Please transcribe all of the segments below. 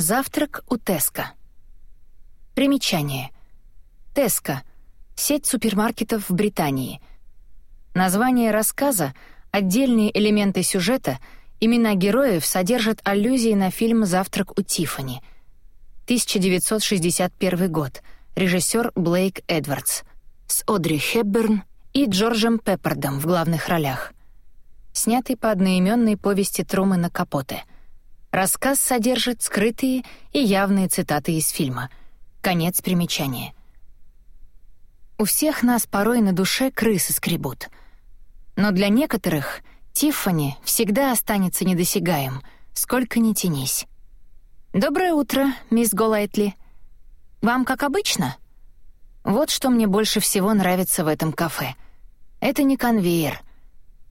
Завтрак у Теска. Примечание. Теска — сеть супермаркетов в Британии. Название рассказа, отдельные элементы сюжета, имена героев содержат аллюзии на фильм «Завтрак у Тиффани». 1961 год. Режиссер Блейк Эдвардс. С Одри Хепберн и Джорджем Пеппардом в главных ролях. Снятый по одноименной повести Трумэна Капоте. Рассказ содержит скрытые и явные цитаты из фильма. Конец примечания. У всех нас порой на душе крысы скребут. Но для некоторых Тиффани всегда останется недосягаем, сколько ни тянись. «Доброе утро, мисс Голайтли. Вам как обычно?» Вот что мне больше всего нравится в этом кафе. Это не конвейер.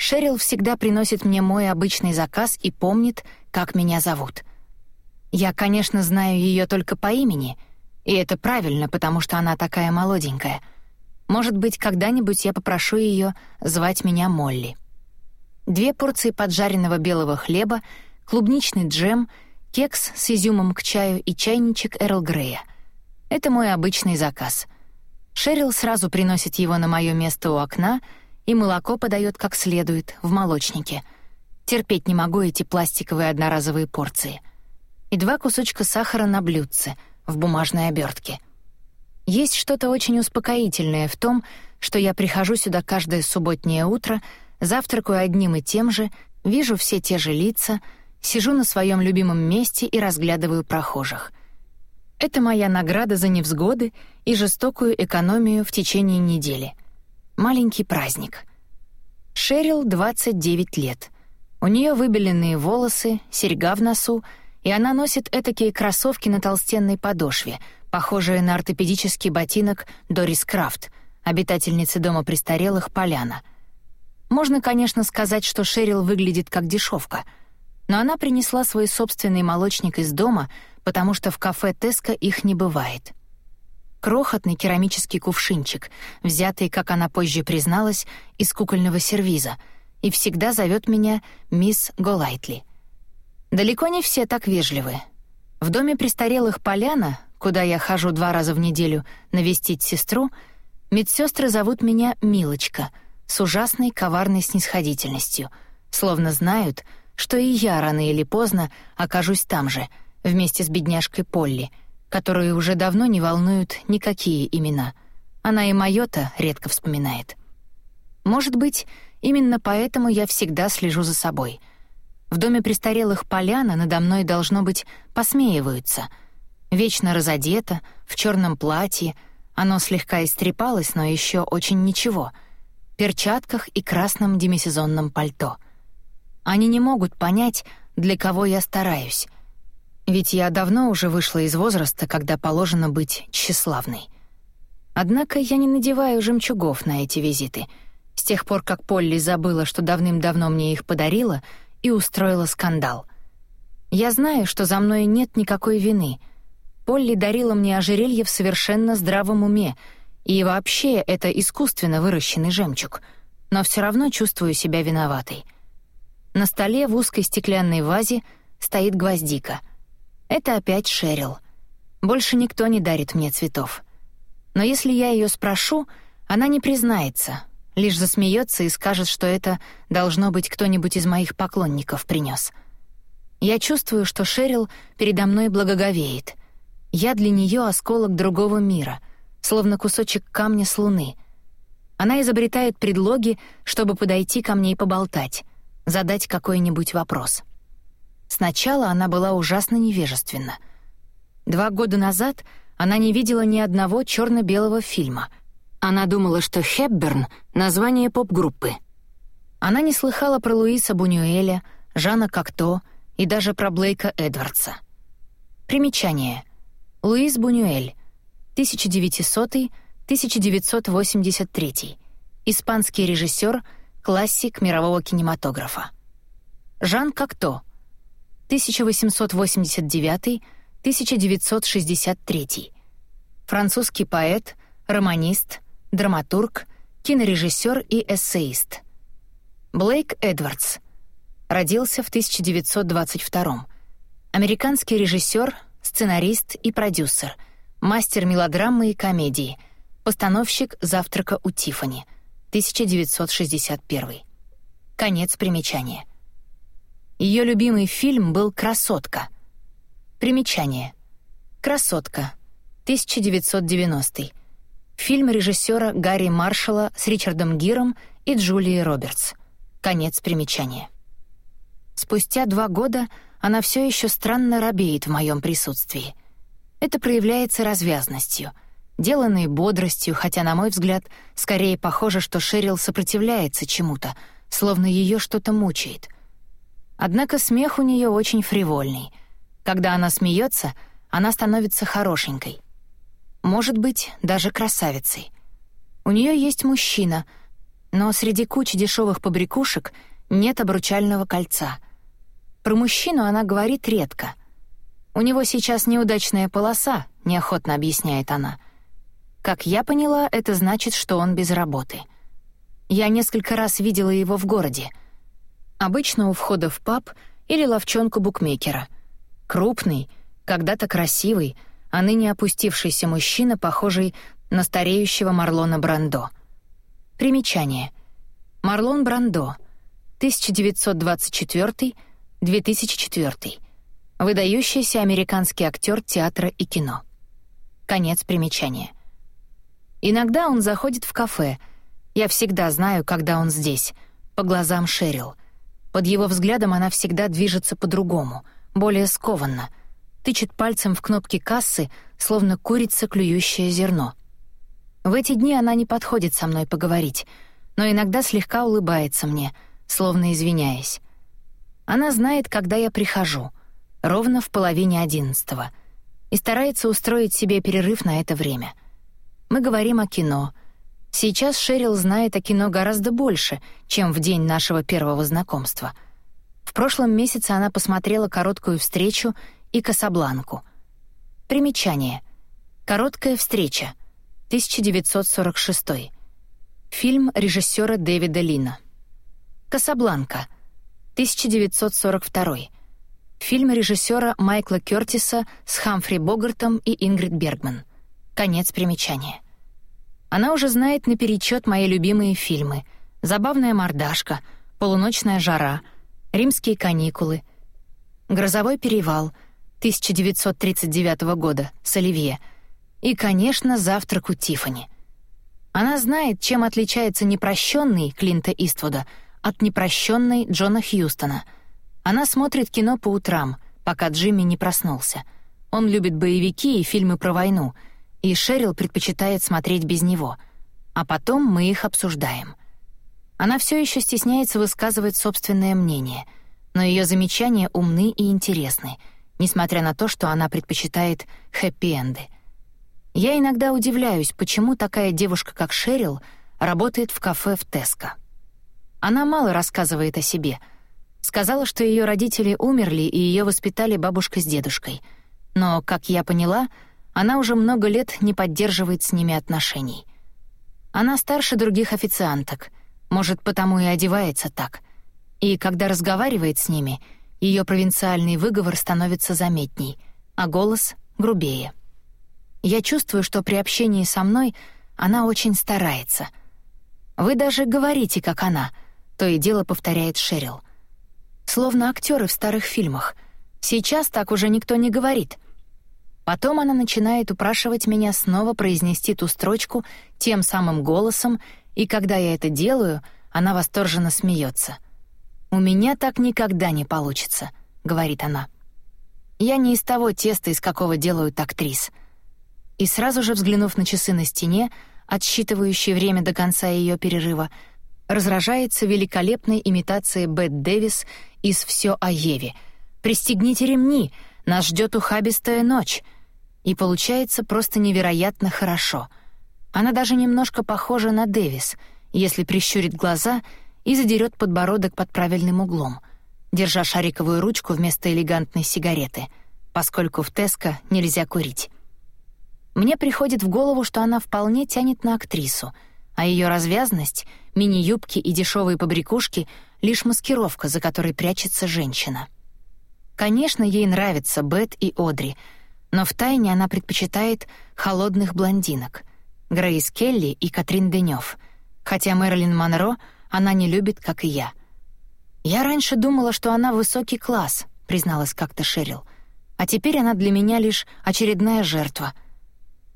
Шерил всегда приносит мне мой обычный заказ и помнит, как меня зовут. Я, конечно, знаю ее только по имени, и это правильно, потому что она такая молоденькая. Может быть, когда-нибудь я попрошу ее звать меня Молли. Две порции поджаренного белого хлеба, клубничный джем, кекс с изюмом к чаю и чайничек Эрл Грея. Это мой обычный заказ — Шерил сразу приносит его на мое место у окна, молоко подает как следует, в молочнике. Терпеть не могу эти пластиковые одноразовые порции. И два кусочка сахара на блюдце, в бумажной обертке. Есть что-то очень успокоительное в том, что я прихожу сюда каждое субботнее утро, завтракаю одним и тем же, вижу все те же лица, сижу на своем любимом месте и разглядываю прохожих. Это моя награда за невзгоды и жестокую экономию в течение недели. Маленький праздник. Шерил 29 лет. У нее выбеленные волосы, серьга в носу, и она носит этакие кроссовки на толстенной подошве, похожие на ортопедический ботинок Дорис Крафт, обитательницы дома престарелых Поляна. Можно, конечно, сказать, что Шерил выглядит как дешевка, но она принесла свой собственный молочник из дома — потому что в кафе Теска их не бывает. Крохотный керамический кувшинчик, взятый, как она позже призналась, из кукольного сервиза, и всегда зовет меня мисс Голайтли. Далеко не все так вежливы. В доме престарелых Поляна, куда я хожу два раза в неделю навестить сестру, медсестры зовут меня Милочка с ужасной коварной снисходительностью, словно знают, что и я рано или поздно окажусь там же — вместе с бедняжкой Полли, которую уже давно не волнуют никакие имена. Она и моё-то редко вспоминает. Может быть, именно поэтому я всегда слежу за собой. В доме престарелых Поляна надо мной, должно быть, посмеиваются. Вечно разодета, в чёрном платье, оно слегка истрепалось, но ещё очень ничего, перчатках и красном демисезонном пальто. Они не могут понять, для кого я стараюсь — ведь я давно уже вышла из возраста, когда положено быть тщеславной. Однако я не надеваю жемчугов на эти визиты, с тех пор, как Полли забыла, что давным-давно мне их подарила, и устроила скандал. Я знаю, что за мной нет никакой вины. Полли дарила мне ожерелье в совершенно здравом уме, и вообще это искусственно выращенный жемчуг, но все равно чувствую себя виноватой. На столе в узкой стеклянной вазе стоит гвоздика — это опять Шерил. Больше никто не дарит мне цветов. Но если я ее спрошу, она не признается, лишь засмеется и скажет, что это должно быть кто-нибудь из моих поклонников принес. Я чувствую, что Шерил передо мной благоговеет. Я для нее осколок другого мира, словно кусочек камня с луны. Она изобретает предлоги, чтобы подойти ко мне и поболтать, задать какой-нибудь вопрос. Сначала она была ужасно невежественна. Два года назад она не видела ни одного черно белого фильма. Она думала, что «Хепберн» — название поп-группы. Она не слыхала про Луиса Бунюэля, Жана Кокто и даже про Блейка Эдвардса. Примечание. Луис Бунюэль, 1900-1983. Испанский режиссер, классик мирового кинематографа. Жан Кокто — 1889-1963. Французский поэт, романист, драматург, кинорежиссер и эссеист. Блейк Эдвардс. Родился в 1922 Американский режиссер, сценарист и продюсер, мастер мелодрамы и комедии, постановщик «Завтрака у Тиффани», 1961. Конец примечания. Ее любимый фильм был «Красотка». Примечание. «Красотка», 1990. Фильм режиссера Гарри Маршалла с Ричардом Гиром и Джулией Робертс. Конец примечания. Спустя два года она все еще странно робеет в моем присутствии. Это проявляется развязностью, деланной бодростью, хотя, на мой взгляд, скорее похоже, что Шерил сопротивляется чему-то, словно ее что-то мучает. Однако смех у нее очень фривольный. Когда она смеется, она становится хорошенькой. Может быть, даже красавицей. У нее есть мужчина, но среди кучи дешевых побрякушек нет обручального кольца — про мужчину она говорит редко. «У него сейчас неудачная полоса», — неохотно объясняет она. Как я поняла, это значит, что он без работы. Я несколько раз видела его в городе. Обычно у входа в паб или ловчонку букмекера. Крупный, когда-то красивый, а ныне опустившийся мужчина, похожий на стареющего Марлона Брандо. Примечание. Марлон Брандо, 1924 2004. Выдающийся американский актер театра и кино. Конец примечания. Иногда он заходит в кафе. Я всегда знаю, когда он здесь. По глазам Шерил. Под его взглядом она всегда движется по-другому, более скованно. Тычет пальцем в кнопки кассы, словно курица, клюющая зерно. В эти дни она не подходит со мной поговорить, но иногда слегка улыбается мне, словно извиняясь. Она знает, когда я прихожу, ровно в половине одиннадцатого, и старается устроить себе перерыв на это время. Мы говорим о кино. Сейчас Шерил знает о кино гораздо больше, чем в день нашего первого знакомства. В прошлом месяце она посмотрела короткую встречу и Касабланку. Примечание. Короткая встреча. 1946. Фильм режиссера Дэвида Лина. Касабланка — 1942. Фильм режиссера Майкла Кёртиса с Хамфри Богартом и Ингрид Бергман. Конец примечания. Она уже знает наперечет мои любимые фильмы «Забавная мордашка», «Полуночная жара», «Римские каникулы», «Грозовой перевал» 1939 года с Оливье и, конечно, «Завтрак у Тиффани». Она знает, чем отличается непрощенный Клинта Иствуда — от непрощенной Джона Хьюстона. Она смотрит кино по утрам, пока Джимми не проснулся. Он любит боевики и фильмы про войну, и Шерил предпочитает смотреть без него. А потом мы их обсуждаем. Она все еще стесняется высказывать собственное мнение, но ее замечания умны и интересны, несмотря на то, что она предпочитает хэппи-энды. Я иногда удивляюсь, почему такая девушка, как Шерил, работает в кафе в Теско. Она мало рассказывает о себе. Сказала, что ее родители умерли и ее воспитали бабушка с дедушкой. Но, как я поняла, она уже много лет не поддерживает с ними отношений. Она старше других официанток, может, потому и одевается так. И когда разговаривает с ними, ее провинциальный выговор становится заметней, а голос — грубее. Я чувствую, что при общении со мной она очень старается. Вы даже говорите, как она — то и дело повторяет Шерил. Словно актеры в старых фильмах. Сейчас так уже никто не говорит. Потом она начинает упрашивать меня снова произнести ту строчку тем самым голосом, и когда я это делаю, она восторженно смеется. «У меня так никогда не получится», — говорит она. «Я не из того теста, из какого делают актрис». И сразу же взглянув на часы на стене, отсчитывающие время до конца ее перерыва, разражается великолепной имитацией Бет Дэвис из «Все о Еве». «Пристегните ремни, нас ждет ухабистая ночь». И получается просто невероятно хорошо. Она даже немножко похожа на Дэвис, если прищурит глаза и задерет подбородок под правильным углом, держа шариковую ручку вместо элегантной сигареты, поскольку в Теско нельзя курить. Мне приходит в голову, что она вполне тянет на актрису — а ее развязность, мини-юбки и дешевые побрякушки — лишь маскировка, за которой прячется женщина. Конечно, ей нравятся Бет и Одри, Но втайне она предпочитает холодных блондинок — Грейс Келли и Катрин Денёв, хотя Мэрилин Монро она не любит, как и я. «Я раньше думала, что она высокий класс», — призналась как-то Шерил. «А теперь она для меня лишь очередная жертва».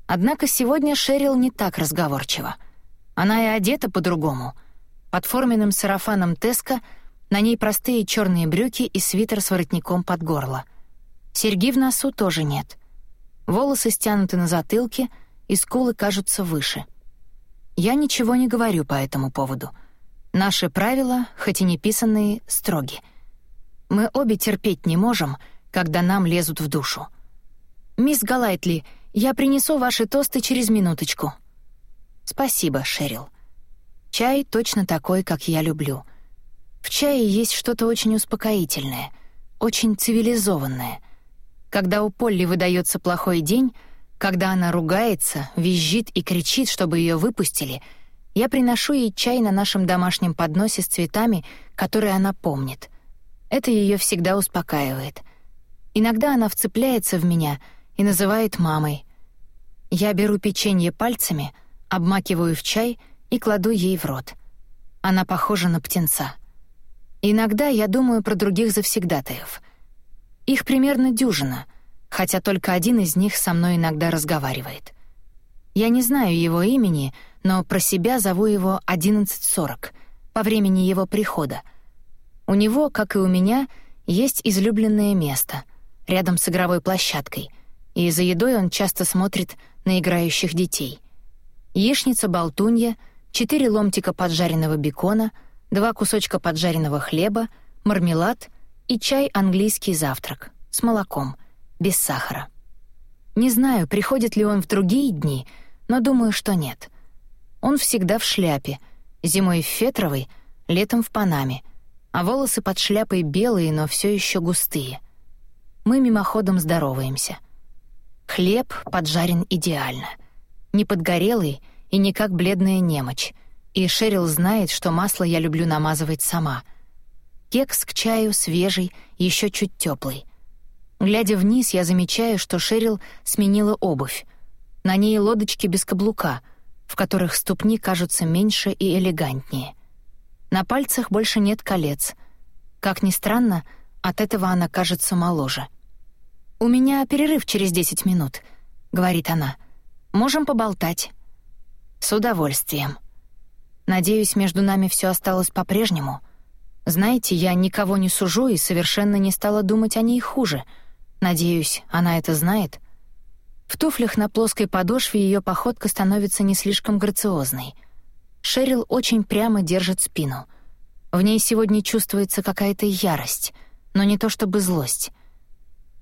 Однако сегодня Шерил не так разговорчива. Она и одета по-другому. Под форменным сарафаном Теска на ней простые черные брюки и свитер с воротником под горло. Серьги в носу тоже нет. Волосы стянуты на затылке, и скулы кажутся выше. Я ничего не говорю по этому поводу. Наши правила, хоть и не писанные, строги. Мы обе терпеть не можем, когда нам лезут в душу. «Мисс Галайтли, я принесу ваши тосты через минуточку». «Спасибо, Шерил. Чай точно такой, как я люблю. В чае есть что-то очень успокоительное, очень цивилизованное. Когда у Полли выдается плохой день, когда она ругается, визжит и кричит, чтобы ее выпустили, я приношу ей чай на нашем домашнем подносе с цветами, которые она помнит. Это ее всегда успокаивает. Иногда она вцепляется в меня и называет мамой. Я беру печенье пальцами, обмакиваю в чай и кладу ей в рот. Она похожа на птенца. Иногда я думаю про других завсегдатаев. Их примерно дюжина, хотя только один из них со мной иногда разговаривает. Я не знаю его имени, но про себя зову его 11.40, по времени его прихода. У него, как и у меня, есть излюбленное место, рядом с игровой площадкой, и за едой он часто смотрит на играющих детей. Яичница-болтунья, четыре ломтика поджаренного бекона, два кусочка поджаренного хлеба, мармелад и чай английский завтрак с молоком, без сахара. Не знаю, приходит ли он в другие дни, но думаю, что нет. Он всегда в шляпе, зимой в фетровой, летом в панаме, а волосы под шляпой белые, но все еще густые. Мы мимоходом здороваемся. Хлеб поджарен идеально. Не подгорелый и не как бледная немочь. И Шерил знает, что масло я люблю намазывать сама. Кекс к чаю свежий, еще чуть теплый. Глядя вниз, я замечаю, что Шерил сменила обувь. На ней лодочки без каблука, в которых ступни кажутся меньше и элегантнее. На пальцах больше нет колец. Как ни странно, от этого она кажется моложе. «У меня перерыв через десять минут», — говорит она. «Можем поболтать». «С удовольствием». Надеюсь, между нами все осталось по-прежнему. Знаете, я никого не сужу и совершенно не стала думать о ней хуже. Надеюсь, она это знает. В туфлях на плоской подошве ее походка становится не слишком грациозной. Шерил очень прямо держит спину. В ней сегодня чувствуется какая-то ярость, но не то чтобы злость.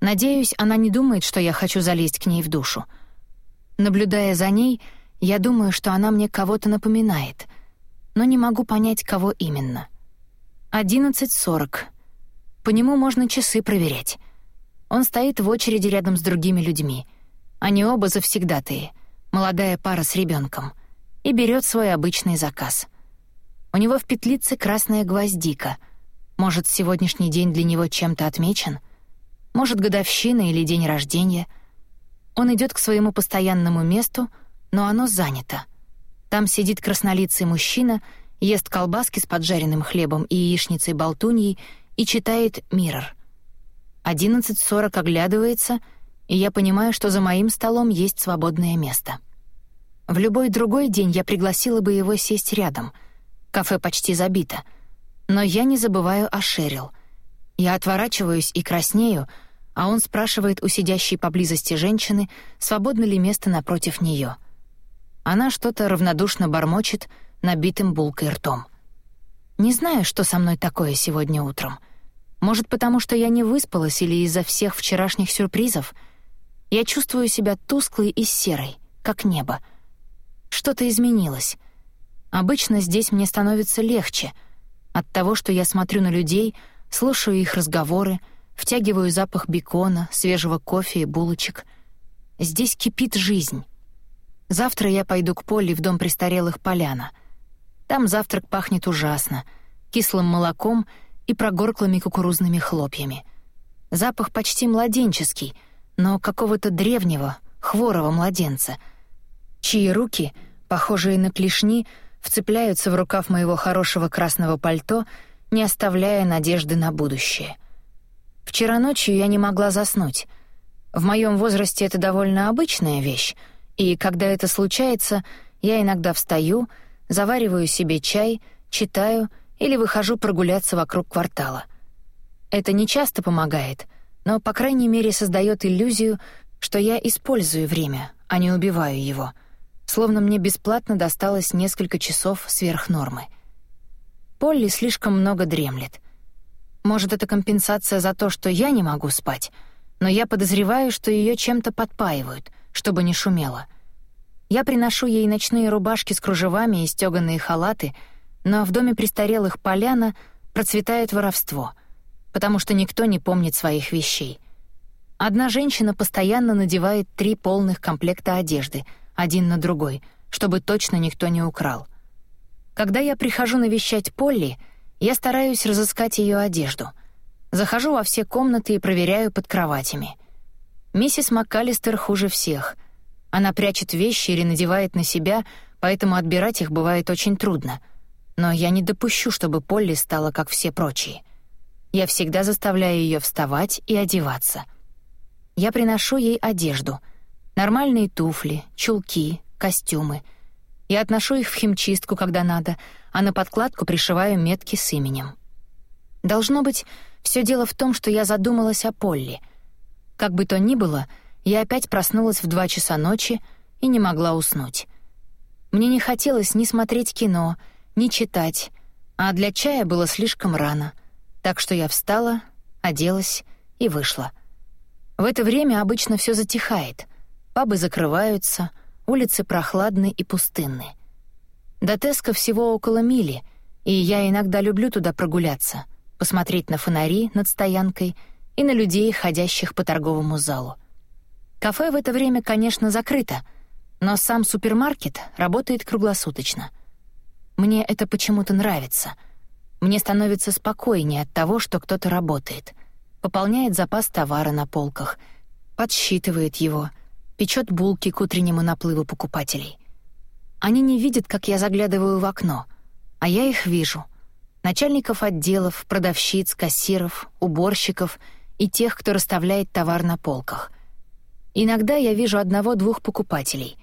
Надеюсь, она не думает, что я хочу залезть к ней в душу. Наблюдая за ней, я думаю, что она мне кого-то напоминает, но не могу понять, кого именно. Одиннадцать сорок. По нему можно часы проверять. Он стоит в очереди рядом с другими людьми. Они оба завсегдатые, молодая пара с ребенком, и берет свой обычный заказ. У него в петлице красная гвоздика. Может, сегодняшний день для него чем-то отмечен? Может, годовщина или день рождения? Он идет к своему постоянному месту, но оно занято. Там сидит краснолицый мужчина, ест колбаски с поджаренным хлебом и яичницей-болтуньей и читает «Миррор». 11.40 оглядывается — и я понимаю, что за моим столом есть свободное место. В любой другой день я пригласила бы его сесть рядом. Кафе почти забито. Но я не забываю о Шерил. Я отворачиваюсь и краснею, а он спрашивает у сидящей поблизости женщины, свободно ли место напротив нее. Она что-то равнодушно бормочет, набитым булкой ртом. Не знаю, что со мной такое сегодня утром. Может, потому что я не выспалась или из-за всех вчерашних сюрпризов — я чувствую себя тусклой и серой, как небо. Что-то изменилось. Обычно здесь мне становится легче от того, что я смотрю на людей, слушаю их разговоры, втягиваю запах бекона, свежего кофе и булочек. Здесь кипит жизнь. Завтра я пойду к Полли в дом престарелых Поляна. Там завтрак пахнет ужасно, кислым молоком и прогорклыми кукурузными хлопьями. Запах почти младенческий — но какого-то древнего, хворого младенца, чьи руки, похожие на клешни, вцепляются в рукав моего хорошего красного пальто, не оставляя надежды на будущее. Вчера ночью я не могла заснуть. В моем возрасте это довольно обычная вещь, и когда это случается, я иногда встаю, завариваю себе чай, читаю или выхожу прогуляться вокруг квартала. Это не часто помогает, но, по крайней мере, создает иллюзию, что я использую время, а не убиваю его, словно мне бесплатно досталось несколько часов сверх нормы. Полли слишком много дремлет. Может, это компенсация за то, что я не могу спать, но я подозреваю, что ее чем-то подпаивают, чтобы не шумело. Я приношу ей ночные рубашки с кружевами и стёганые халаты, но в доме престарелых Поляна процветает воровство, потому что никто не помнит своих вещей. Одна женщина постоянно надевает три полных комплекта одежды, один на другой, чтобы точно никто не украл. Когда я прихожу навещать Полли, я стараюсь разыскать ее одежду. Захожу во все комнаты и проверяю под кроватями. Миссис МакКаллистер хуже всех. Она прячет вещи или надевает на себя, поэтому отбирать их бывает очень трудно. Но я не допущу, чтобы Полли стала как все прочие. Я всегда заставляю ее вставать и одеваться. Я приношу ей одежду. Нормальные туфли, чулки, костюмы. Я отношу их в химчистку, когда надо, а на подкладку пришиваю метки с именем. Должно быть, все дело в том, что я задумалась о Полли. Как бы то ни было, я опять проснулась в два часа ночи и не могла уснуть. Мне не хотелось ни смотреть кино, ни читать, а для чая было слишком рано, так что я встала, оделась и вышла — в это время обычно все затихает. Пабы закрываются, улицы прохладны и пустынны. До Теска всего около мили, и я иногда люблю туда прогуляться, посмотреть на фонари над стоянкой и на людей, ходящих по торговому залу. Кафе в это время, конечно, закрыто, но сам супермаркет работает круглосуточно. Мне это почему-то нравится. Мне становится спокойнее от того, что кто-то работает — пополняет запас товара на полках, подсчитывает его, печет булки к утреннему наплыву покупателей. Они не видят, как я заглядываю в окно, а я их вижу. Начальников отделов, продавщиц, кассиров, уборщиков и тех, кто расставляет товар на полках. Иногда я вижу одного-двух покупателей.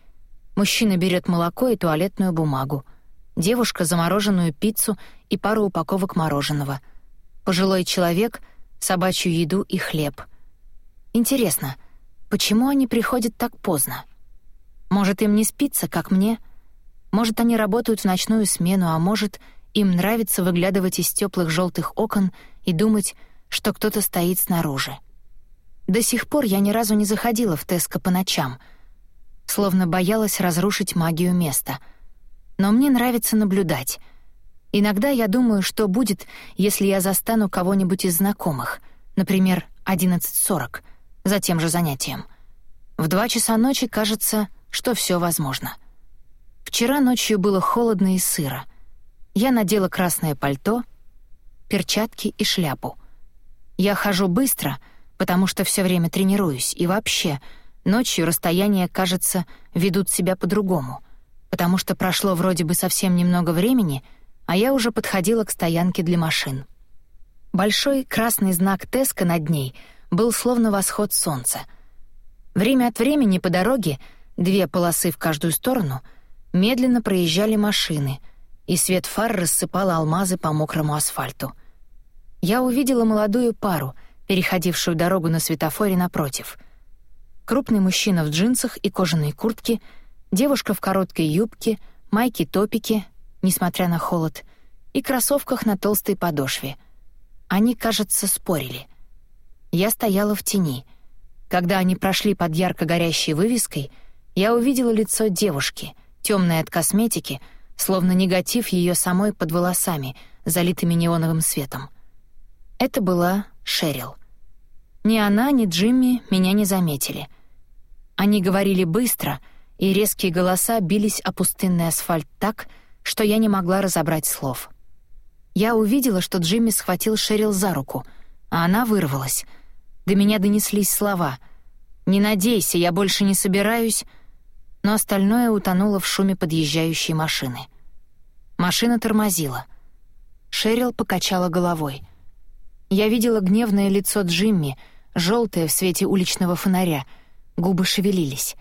Мужчина берет молоко и туалетную бумагу, девушка — замороженную пиццу и пару упаковок мороженого. Пожилой человек — собачью еду и хлеб. Интересно, почему они приходят так поздно? Может, им не спится, как мне? Может, они работают в ночную смену, а может, им нравится выглядывать из теплых желтых окон и думать, что кто-то стоит снаружи. До сих пор я ни разу не заходила в Теско по ночам, словно боялась разрушить магию места. Но мне нравится наблюдать — Иногда я думаю, что будет, если я застану кого-нибудь из знакомых, например, 11.40, за тем же занятием. В два часа ночи кажется, что все возможно. Вчера ночью было холодно и сыро. Я надела красное пальто, перчатки и шляпу. Я хожу быстро, потому что все время тренируюсь, и вообще, ночью расстояния, кажется, ведут себя по-другому, потому что прошло вроде бы совсем немного времени — а я уже подходила к стоянке для машин. Большой красный знак Теска над ней был словно восход солнца. Время от времени по дороге, две полосы в каждую сторону, медленно проезжали машины, и свет фар рассыпал алмазы по мокрому асфальту. Я увидела молодую пару, переходившую дорогу на светофоре напротив. Крупный мужчина в джинсах и кожаной куртке, девушка в короткой юбке, майке-топике несмотря на холод, и кроссовках на толстой подошве. Они, кажется, спорили. Я стояла в тени. Когда они прошли под ярко горящей вывеской, я увидела лицо девушки, темное от косметики, словно негатив ее самой под волосами, залитыми неоновым светом. Это была Шерил. Ни она, ни Джимми меня не заметили. Они говорили быстро, и резкие голоса бились о пустынный асфальт так, что я не могла разобрать слов. Я увидела, что Джимми схватил Шерил за руку, а она вырвалась. До меня донеслись слова. «Не надейся, я больше не собираюсь», но остальное утонуло в шуме подъезжающей машины. Машина тормозила. Шерил покачала головой. Я видела гневное лицо Джимми, желтое в свете уличного фонаря, губы шевелились.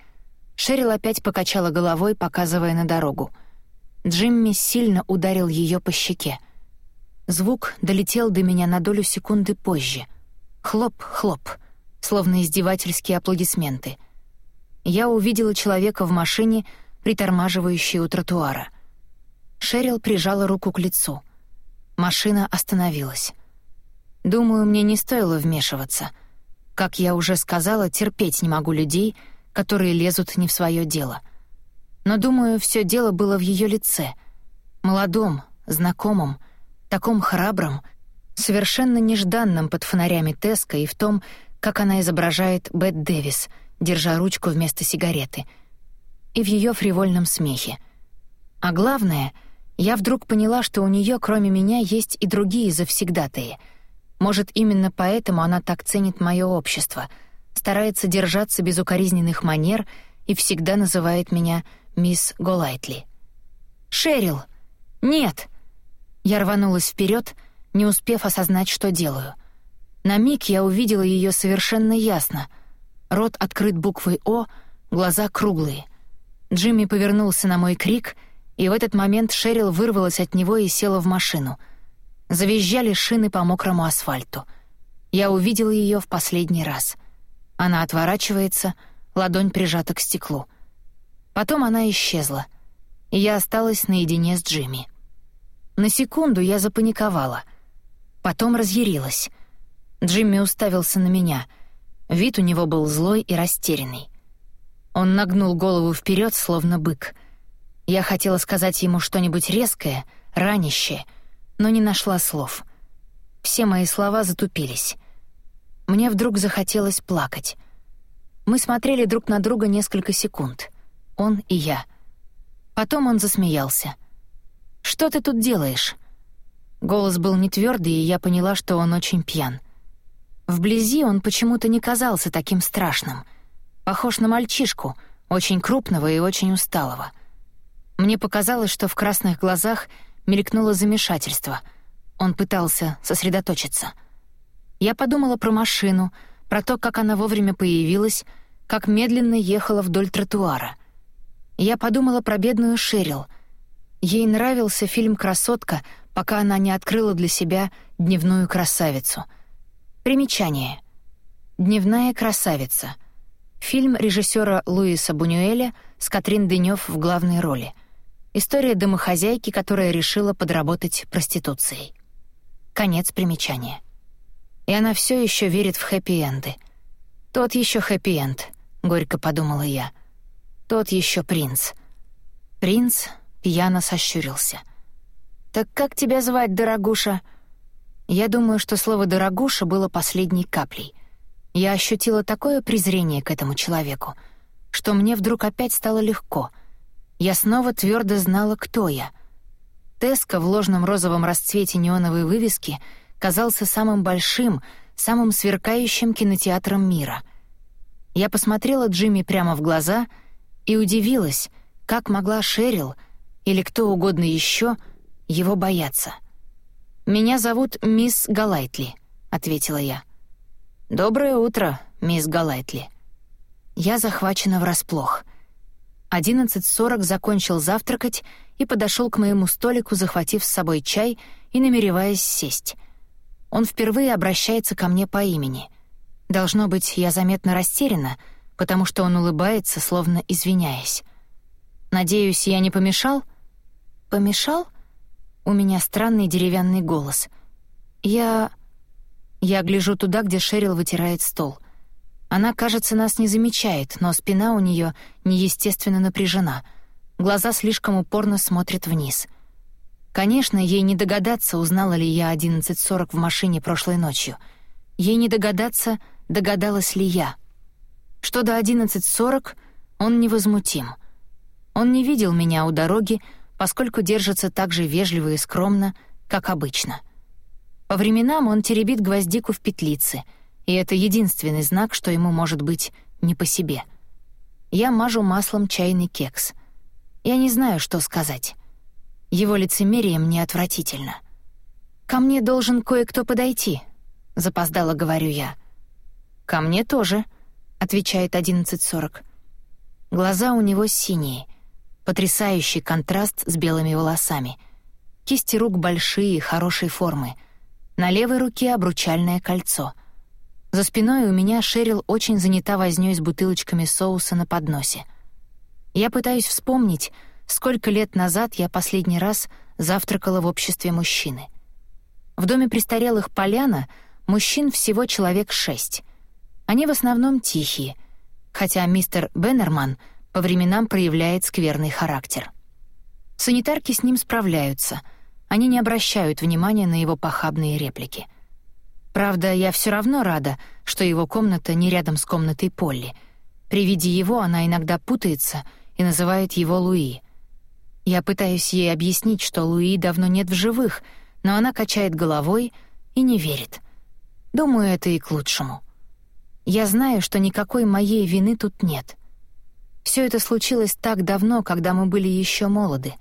Шерил опять покачала головой, показывая на дорогу. Джимми сильно ударил ее по щеке. Звук долетел до меня на долю секунды позже. Хлоп-хлоп, словно издевательские аплодисменты — я увидела человека в машине, притормаживающей у тротуара. Шерил прижала руку к лицу. Машина остановилась. Думаю, мне не стоило вмешиваться. Как я уже сказала, терпеть не могу людей, которые лезут не в свое дело. Но, думаю, все дело было в ее лице. Молодом, знакомом, таком храбром, совершенно нежданном под фонарями Теска и в том, как она изображает Бет Дэвис — держа ручку вместо сигареты, и в ее фривольном смехе. А главное, я вдруг поняла, что у нее, кроме меня, есть и другие завсегдатые. Может, именно поэтому она так ценит мое общество, старается держаться без укоризненных манер и всегда называет меня мисс Голайтли. «Шерил! Нет!» Я рванулась вперед, не успев осознать, что делаю. На миг я увидела ее совершенно ясно — Рот открыт буквой «О», глаза круглые. Джимми повернулся на мой крик, и в этот момент Шерил вырвалась от него и села в машину. Завизжали шины по мокрому асфальту. Я увидела ее в последний раз. Она отворачивается, ладонь прижата к стеклу. Потом она исчезла, и я осталась наедине с Джимми. На секунду я запаниковала. Потом разъярилась. Джимми уставился на меня — Вид у него был злой и растерянный. Он нагнул голову вперед, словно бык. Я хотела сказать ему что-нибудь резкое, ранящее, но не нашла слов. Все мои слова затупились. Мне вдруг захотелось плакать. Мы смотрели друг на друга несколько секунд. Он и я. Потом он засмеялся. «Что ты тут делаешь?» Голос был не твердый, и я поняла, что он очень пьян. Вблизи он почему-то не казался таким страшным. Похож на мальчишку, очень крупного и очень усталого. Мне показалось, что в красных глазах мелькнуло замешательство. Он пытался сосредоточиться. Я подумала про машину, про то, как она вовремя появилась, как медленно ехала вдоль тротуара. Я подумала про бедную Шерил. Ей нравился фильм «Красотка», пока она не открыла для себя дневную красавицу — Примечание. «Дневная красавица». Фильм режиссера Луиса Бунюэля с Катрин Дынёв в главной роли. История домохозяйки, которая решила подработать проституцией. Конец примечания. И она все еще верит в хэппи-энды. Тот еще хэппи-энд, горько подумала я. Тот еще принц. Принц пьяно сощурился. «Так как тебя звать, дорогуша?» Я думаю, что слово «дорогуша» было последней каплей. Я ощутила такое презрение к этому человеку, что мне вдруг опять стало легко. Я снова твердо знала, кто я. Теска в ложном розовом расцвете неоновой вывески казался самым большим, самым сверкающим кинотеатром мира. Я посмотрела Джимми прямо в глаза и удивилась, как могла Шерил или кто угодно еще его бояться — «Меня зовут мисс Галайтли», — ответила я. «Доброе утро, мисс Галайтли». Я захвачена врасплох. 11.40 закончил завтракать и подошел к моему столику, захватив с собой чай и намереваясь сесть. Он впервые обращается ко мне по имени. Должно быть, я заметно растеряна, потому что он улыбается, словно извиняясь. «Надеюсь, я не помешал?» «Помешал?» У меня странный деревянный голос. Я... Я гляжу туда, где Шерил вытирает стол. Она, кажется, нас не замечает, но спина у нее неестественно напряжена. Глаза слишком упорно смотрят вниз. Конечно, ей не догадаться, узнала ли я 11.40 в машине прошлой ночью. Ей не догадаться, догадалась ли я. Что до 11.40, он невозмутим. Он не видел меня у дороги, поскольку держится так же вежливо и скромно, как обычно. По временам он теребит гвоздику в петлице, и это единственный знак, что ему может быть не по себе. Я мажу маслом чайный кекс. Я не знаю, что сказать. Его лицемерие мне отвратительно. «Ко мне должен кое-кто подойти», — запоздало говорю я. «Ко мне тоже», — отвечает 11.40. Глаза у него синие, потрясающий контраст с белыми волосами. Кисти рук большие, хорошей формы. На левой руке обручальное кольцо. За спиной у меня Шерил очень занята вознёй с бутылочками соуса на подносе. Я пытаюсь вспомнить, сколько лет назад я последний раз завтракала в обществе мужчины. В доме престарелых Поляна мужчин всего человек шесть. Они в основном тихие — хотя мистер Беннерман по временам проявляет скверный характер. Санитарки с ним справляются, они не обращают внимания на его похабные реплики. Правда, я все равно рада, что его комната не рядом с комнатой Полли. При виде его она иногда путается и называет его Луи. Я пытаюсь ей объяснить, что Луи давно нет в живых, но она качает головой и не верит. Думаю, это и к лучшему. Я знаю, что никакой моей вины тут нет. Все это случилось так давно, когда мы были еще молоды.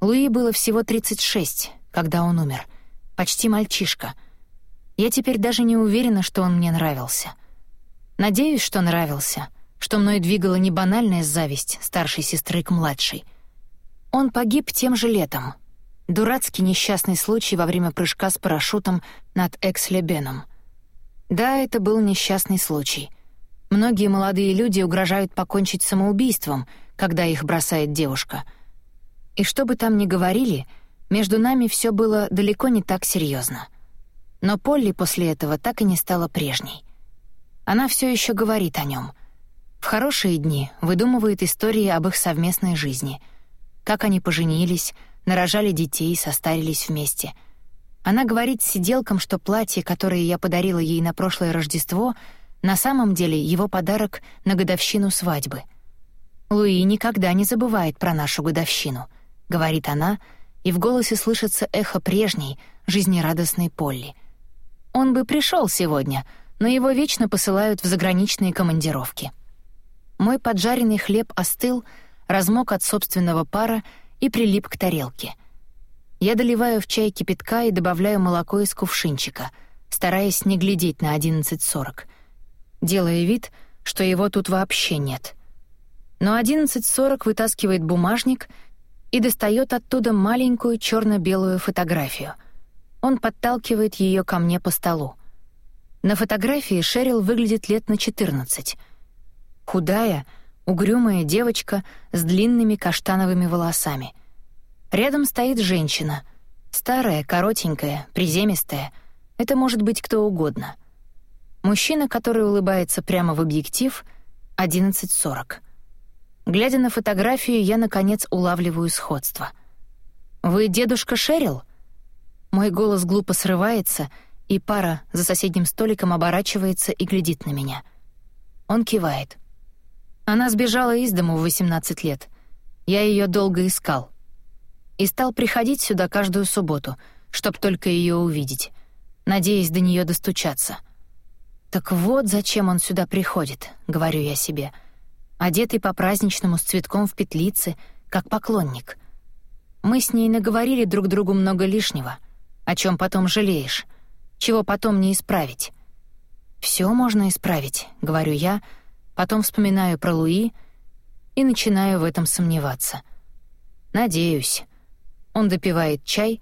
Луи было всего 36, когда он умер. Почти мальчишка. Я теперь даже не уверена, что он мне нравился. Надеюсь, что нравился, что мной двигала не банальная зависть старшей сестры к младшей. Он погиб тем же летом. Дурацкий несчастный случай во время прыжка с парашютом над Экслебеном — да, это был несчастный случай. Многие молодые люди угрожают покончить самоубийством, когда их бросает девушка. И что бы там ни говорили, между нами все было далеко не так серьезно. Но Полли после этого так и не стала прежней. Она все еще говорит о нем. В хорошие дни выдумывает истории об их совместной жизни. Как они поженились, нарожали детей, состарились вместе — она говорит сиделкам, что платье, которое я подарила ей на прошлое Рождество, на самом деле его подарок на годовщину свадьбы. «Луи никогда не забывает про нашу годовщину», — говорит она, и в голосе слышится эхо прежней, жизнерадостной Полли. «Он бы пришел сегодня, но его вечно посылают в заграничные командировки». Мой поджаренный хлеб остыл, размок от собственного пара и прилип к тарелке — я доливаю в чай кипятка и добавляю молоко из кувшинчика, стараясь не глядеть на 11.40, делая вид, что его тут вообще нет. Но 11.40 вытаскивает бумажник и достает оттуда маленькую черно-белую фотографию. Он подталкивает ее ко мне по столу. На фотографии Шерил выглядит лет на 14. Худая, угрюмая девочка с длинными каштановыми волосами — Рядом стоит женщина. Старая, коротенькая, приземистая. Это может быть кто угодно. Мужчина, который улыбается прямо в объектив, 11.40. Глядя на фотографию, я, наконец, улавливаю сходство. «Вы дедушка Шерил?» Мой голос глупо срывается, и пара за соседним столиком оборачивается и глядит на меня. Он кивает. Она сбежала из дому в 18 лет. Я ее долго искал и стал приходить сюда каждую субботу, чтоб только ее увидеть, надеясь до нее достучаться. «Так вот зачем он сюда приходит», — говорю я себе, одетый по-праздничному с цветком в петлице, как поклонник. Мы с ней наговорили друг другу много лишнего, о чем потом жалеешь, чего потом не исправить. Все можно исправить», — говорю я, потом вспоминаю про Луи и начинаю в этом сомневаться. «Надеюсь». Он допивает чай.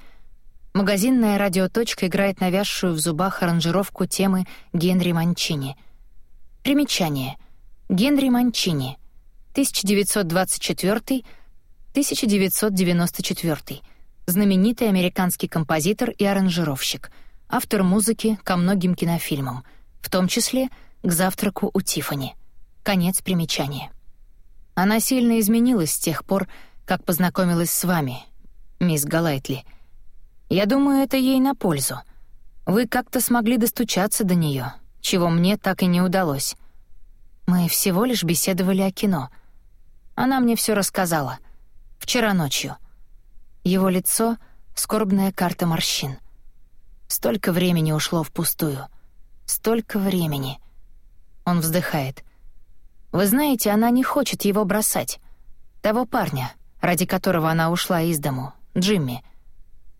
Магазинная радиоточка играет навязшую в зубах аранжировку темы Генри Манчини. Примечание. Генри Манчини. 1924-1994. Знаменитый американский композитор и аранжировщик. Автор музыки ко многим кинофильмам, в том числе «К завтраку у Тиффани». Конец примечания. Она сильно изменилась с тех пор, как познакомилась с вами, мисс Галайтли. Я думаю, это ей на пользу. Вы как-то смогли достучаться до нее, чего мне так и не удалось. Мы всего лишь беседовали о кино. Она мне все рассказала. Вчера ночью. Его лицо — скорбная карта морщин. Столько времени ушло впустую. Столько времени. Он вздыхает. Вы знаете, она не хочет его бросать. Того парня, ради которого она ушла из дому, Джимми.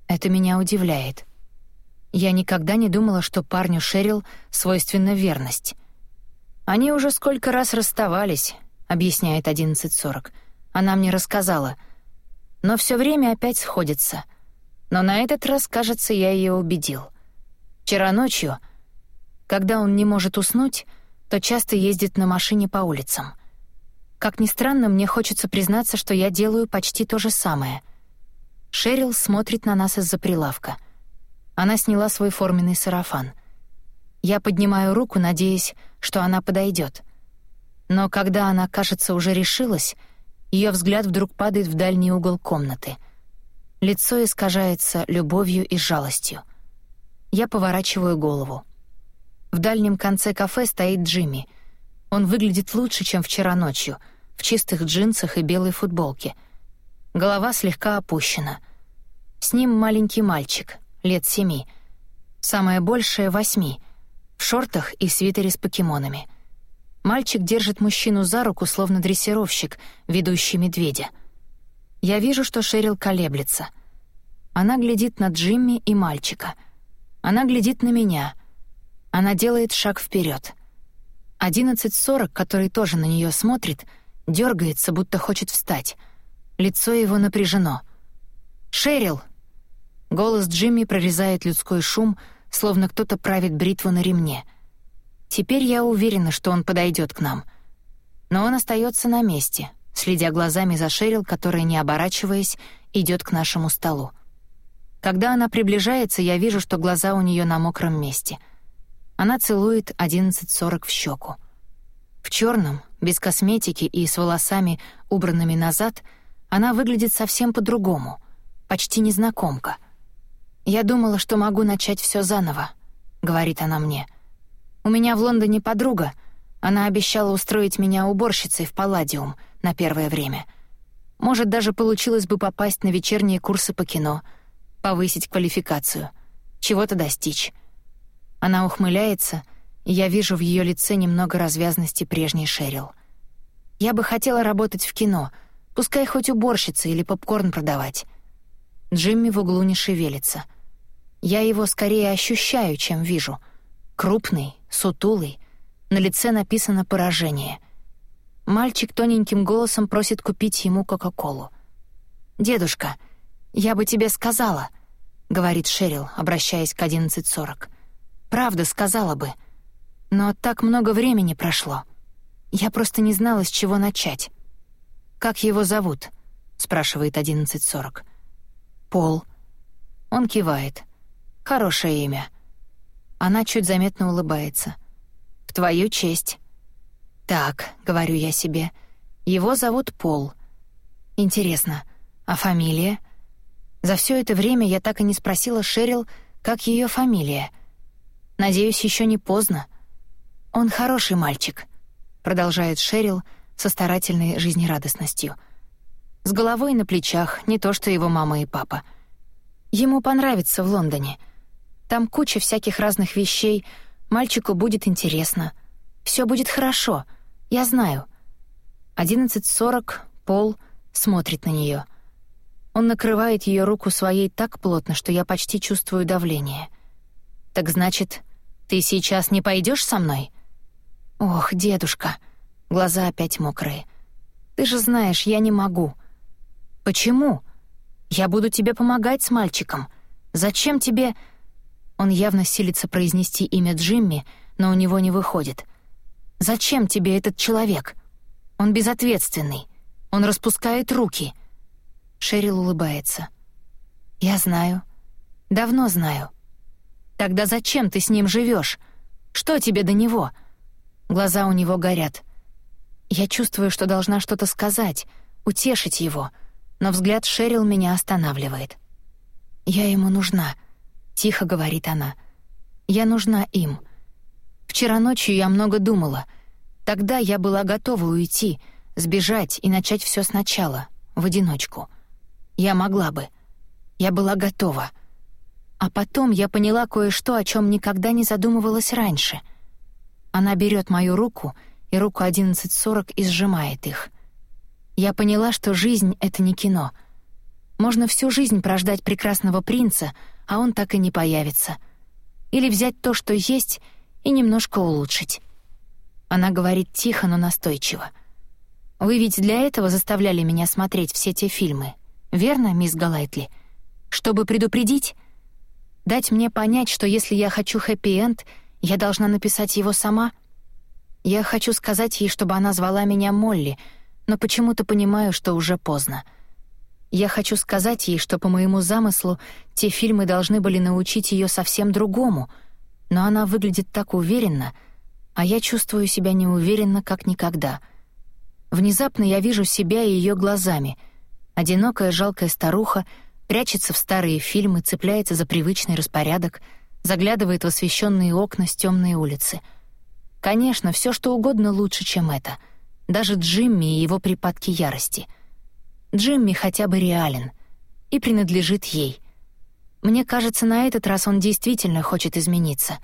Это меня удивляет. Я никогда не думала, что парню Шерил свойственна верность. Они уже сколько раз расставались, объясняет 11.40. Она мне рассказала. Но все время опять сходится. Но на этот раз, кажется, я ее убедил. Вчера ночью, когда он не может уснуть, то часто ездит на машине по улицам. Как ни странно, мне хочется признаться, что я делаю почти то же самое. Шерил смотрит на нас из-за прилавка. Она сняла свой форменный сарафан. Я поднимаю руку, надеясь, что она подойдет. Но когда она, кажется, уже решилась, ее взгляд вдруг падает в дальний угол комнаты. Лицо искажается любовью и жалостью. Я поворачиваю голову. В дальнем конце кафе стоит Джимми. Он выглядит лучше, чем вчера ночью, в чистых джинсах и белой футболке. Голова слегка опущена. С ним маленький мальчик, лет семи. Самое большее — восьми, в шортах и свитере с покемонами. Мальчик держит мужчину за руку, словно дрессировщик, ведущий медведя. Я вижу, что Шерил колеблется. Она глядит на Джимми и мальчика. Она глядит на меня. Она делает шаг вперед. 11.40, который тоже на нее смотрит, дергается, будто хочет встать. Лицо его напряжено. «Шерил!» Голос Джимми прорезает людской шум, словно кто-то правит бритву на ремне — Теперь я уверена, что он подойдет к нам. Но он остается на месте, следя глазами за Шерил, которая, не оборачиваясь, идет к нашему столу. Когда она приближается, я вижу, что глаза у нее на мокром месте. Она целует 11.40 в щеку. В черном, без косметики и с волосами, убранными назад, она выглядит совсем по-другому, почти незнакомка. «Я думала, что могу начать все заново», — говорит она мне, — у меня в Лондоне подруга. Она обещала устроить меня уборщицей в Палладиум на первое время. Может, даже получилось бы попасть на вечерние курсы по кино, повысить квалификацию, чего-то достичь. Она ухмыляется, и я вижу в ее лице немного развязности прежней Шерил. Я бы хотела работать в кино, пускай хоть уборщицей или попкорн продавать. Джимми в углу не шевелится. Я его скорее ощущаю, чем вижу. Крупный, сутулый, на лице написано «поражение». Мальчик тоненьким голосом просит купить ему Кока-Колу. «Дедушка, я бы тебе сказала», — говорит Шерил, обращаясь к 11.40. «Правда, сказала бы. Но так много времени прошло. Я просто не знала, с чего начать». «Как его зовут?» — спрашивает 11.40. «Пол». Он кивает. «Хорошее имя». Она чуть заметно улыбается. «В твою честь». «Так», — говорю я себе, — «его зовут Пол». «Интересно, а фамилия?» За все это время я так и не спросила Шерил, как ее фамилия. Надеюсь, еще не поздно. «Он хороший мальчик», — продолжает Шерил со старательной жизнерадостностью. С головой на плечах, не то что его мама и папа. Ему понравится в Лондоне — там куча всяких разных вещей. Мальчику будет интересно. Все будет хорошо. Я знаю. 11.40, Пол смотрит на нее. Он накрывает ее руку своей так плотно, что я почти чувствую давление. «Так значит, ты сейчас не пойдешь со мной?» «Ох, дедушка!» Глаза опять мокрые. «Ты же знаешь, я не могу». «Почему? Я буду тебе помогать с мальчиком. Зачем тебе...» Он явно силится произнести имя Джимми, но у него не выходит. «Зачем тебе этот человек? Он безответственный. Он распускает руки». Шерил улыбается. «Я знаю. Давно знаю. Тогда зачем ты с ним живешь? Что тебе до него?» Глаза у него горят. Я чувствую, что должна что-то сказать, утешить его, но взгляд Шерил меня останавливает. «Я ему нужна», Тихо говорит она. «Я нужна им. Вчера ночью я много думала. Тогда я была готова уйти, сбежать и начать все сначала, в одиночку. Я могла бы. Я была готова. А потом я поняла кое-что, о чем никогда не задумывалась раньше. Она берет мою руку и руку 11.40 и сжимает их. Я поняла, что жизнь — это не кино. Можно всю жизнь прождать прекрасного принца, а он так и не появится. Или взять то, что есть, и немножко улучшить. Она говорит тихо, но настойчиво. «Вы ведь для этого заставляли меня смотреть все те фильмы, верно, мисс Галайтли? Чтобы предупредить? Дать мне понять, что если я хочу хэппи-энд, я должна написать его сама? Я хочу сказать ей, чтобы она звала меня Молли, но почему-то понимаю, что уже поздно. Я хочу сказать ей, что по моему замыслу те фильмы должны были научить ее совсем другому, но она выглядит так уверенно, а я чувствую себя неуверенно, как никогда — Внезапно я вижу себя и ее глазами. Одинокая жалкая старуха прячется в старые фильмы, цепляется за привычный распорядок, заглядывает в освещенные окна с темной улицы. Конечно, все что угодно лучше, чем это. Даже Джимми и его припадки ярости. Джимми хотя бы реален и принадлежит ей. Мне кажется, на этот раз он действительно хочет измениться.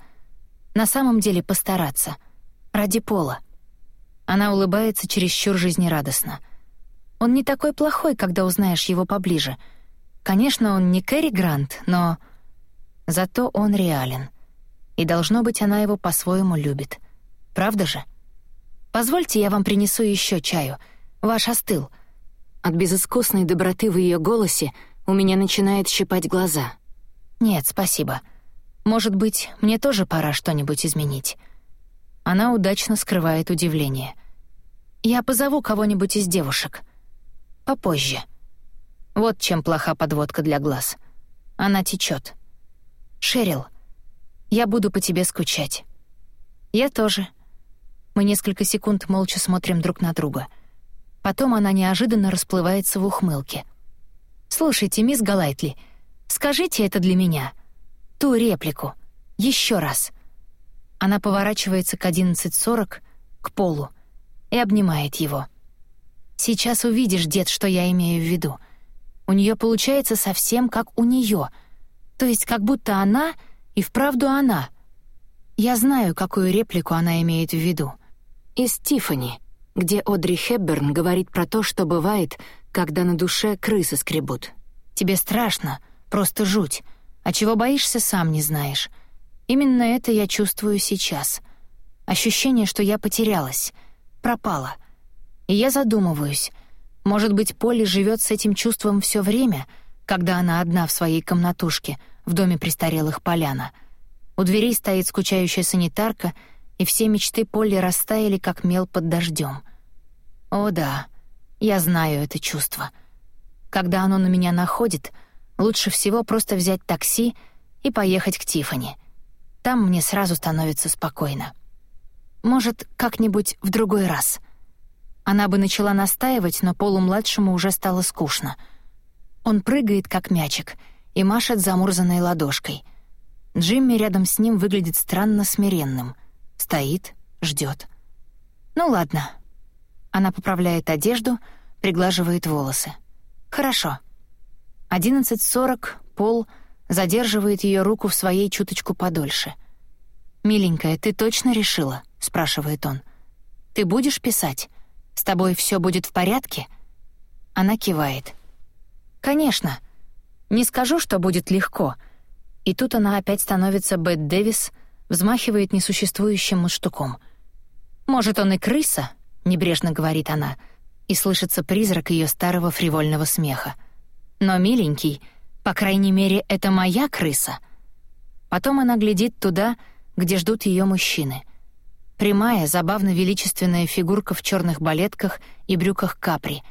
На самом деле постараться. Ради Пола. Она улыбается чересчур жизнерадостно. Он не такой плохой, когда узнаешь его поближе. Конечно, он не Кэрри Грант, но... Зато он реален. И, должно быть, она его по-своему любит. Правда же? Позвольте, я вам принесу еще чаю. Ваш остыл. От безыскусной доброты в ее голосе у меня начинает щипать глаза. Нет, спасибо. Может быть, мне тоже пора что-нибудь изменить. Она удачно скрывает удивление. «Я позову кого-нибудь из девушек. Попозже. Вот чем плоха подводка для глаз. Она течет. Шерил, я буду по тебе скучать. Я тоже. Мы несколько секунд молча смотрим друг на друга. Потом она неожиданно расплывается в ухмылке. «Слушайте, мисс Галайтли, скажите это для меня. Ту реплику. Еще раз. Она поворачивается к 11.40, к полу, и обнимает его. «Сейчас увидишь, дед, что я имею в виду. У нее получается совсем как у нее, то есть как будто она и вправду она. Я знаю, какую реплику она имеет в виду. Из «Тиффани», где Одри Хепберн говорит про то, что бывает, когда на душе крысы скребут. «Тебе страшно, просто жуть, а чего боишься, сам не знаешь». Именно это я чувствую сейчас. Ощущение, что я потерялась, пропала. И я задумываюсь, может быть, Полли живет с этим чувством все время, когда она одна в своей комнатушке в доме престарелых Поляна. У дверей стоит скучающая санитарка, и все мечты Полли растаяли, как мел под дождем. О да, я знаю это чувство. Когда оно на меня находит, лучше всего просто взять такси и поехать к Тифани. Там мне сразу становится спокойно. Может, как-нибудь в другой раз. Она бы начала настаивать, но полумладшему уже стало скучно. Он прыгает, как мячик, и машет замурзанной ладошкой. Джимми рядом с ним выглядит странно смиренным. Стоит, ждет. «Ну ладно». Она поправляет одежду, приглаживает волосы. «Хорошо». 11.40, Пол задерживает ее руку в своей чуточку подольше. «Миленькая, ты точно решила?» — спрашивает он. «Ты будешь писать? С тобой все будет в порядке?» Она кивает. «Конечно. Не скажу, что будет легко». И тут она опять становится Бет Дэвис, взмахивает несуществующим мундштуком. «Может, он и крыса?» — небрежно говорит она, и слышится призрак ее старого фривольного смеха. «Но, миленький, — по крайней мере, это моя крыса. Потом она глядит туда, где ждут ее мужчины. Прямая, забавно величественная фигурка в черных балетках и брюках капри.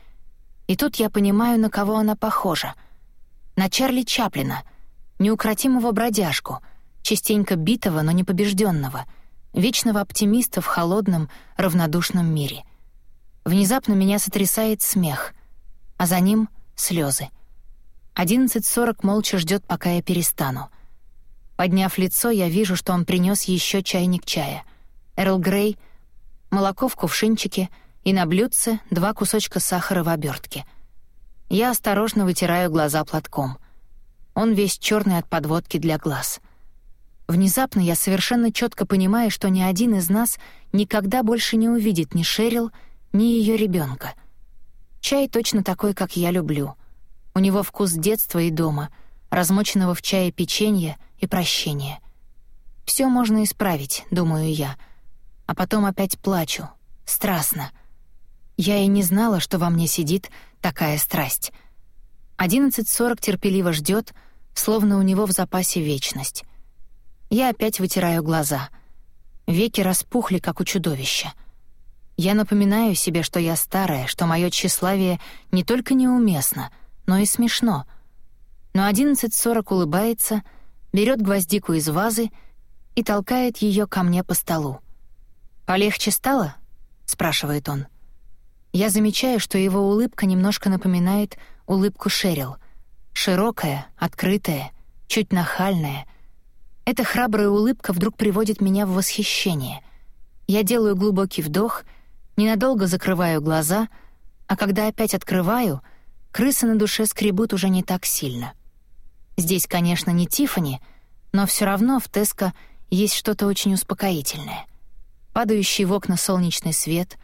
И тут я понимаю, на кого она похожа. На Чарли Чаплина, неукротимого бродяжку, частенько битого, но не побежденного, вечного оптимиста в холодном, равнодушном мире. Внезапно меня сотрясает смех, а за ним — слезы. 11.40 молча ждет, пока я перестану. Подняв лицо, я вижу, что он принес еще чайник чая. Эрл Грей, молоко в кувшинчике и на блюдце два кусочка сахара в обертке. Я осторожно вытираю глаза платком. Он весь черный от подводки для глаз. Внезапно я совершенно четко понимаю, что ни один из нас никогда больше не увидит ни Шерил, ни ее ребенка. Чай точно такой, как я люблю. У него вкус детства и дома, размоченного в чае печенья и прощения. Все можно исправить, думаю я. А потом опять плачу. Страстно. Я и не знала, что во мне сидит такая страсть. Одиннадцать сорок терпеливо ждет, словно у него в запасе вечность. Я опять вытираю глаза. Веки распухли, как у чудовища. Я напоминаю себе, что я старая, что мое тщеславие не только неуместно, но и смешно. Но одиннадцать сорок улыбается, берет гвоздику из вазы и толкает ее ко мне по столу. «Полегче стало?» — спрашивает он. Я замечаю, что его улыбка немножко напоминает улыбку Шерил. Широкая, открытая, чуть нахальная — эта храбрая улыбка вдруг приводит меня в восхищение. Я делаю глубокий вдох, ненадолго закрываю глаза, а когда опять открываю, крысы на душе скребут уже не так сильно. Здесь, конечно, не Тифани, но все равно в Теско есть что-то очень успокоительное. Падающий в окна солнечный свет,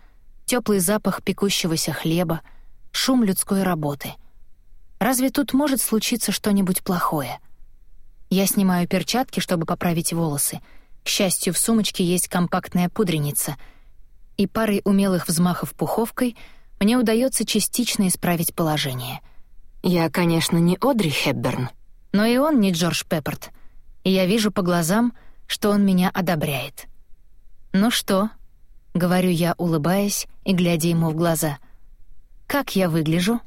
теплый запах пекущегося хлеба, шум людской работы. Разве тут может случиться что-нибудь плохое? — я снимаю перчатки, чтобы поправить волосы. К счастью, в сумочке есть компактная пудреница. И парой умелых взмахов пуховкой мне удается частично исправить положение. Я, конечно, не Одри Хепберн, но и он не Джордж Пеппорт. И я вижу по глазам, что он меня одобряет. «Ну что?» — говорю я, улыбаясь и глядя ему в глаза. «Как я выгляжу?»